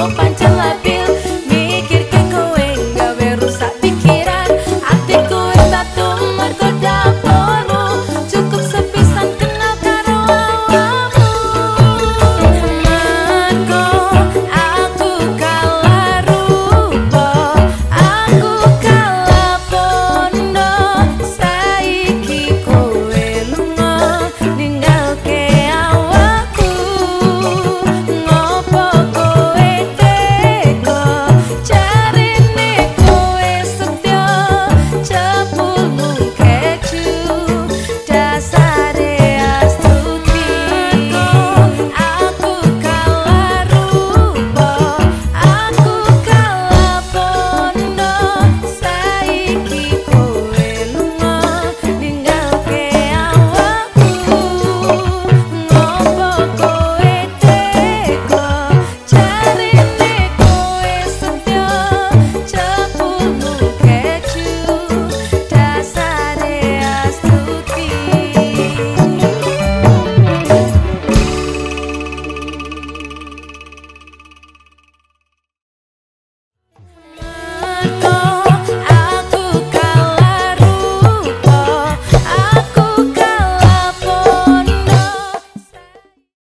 Vamos para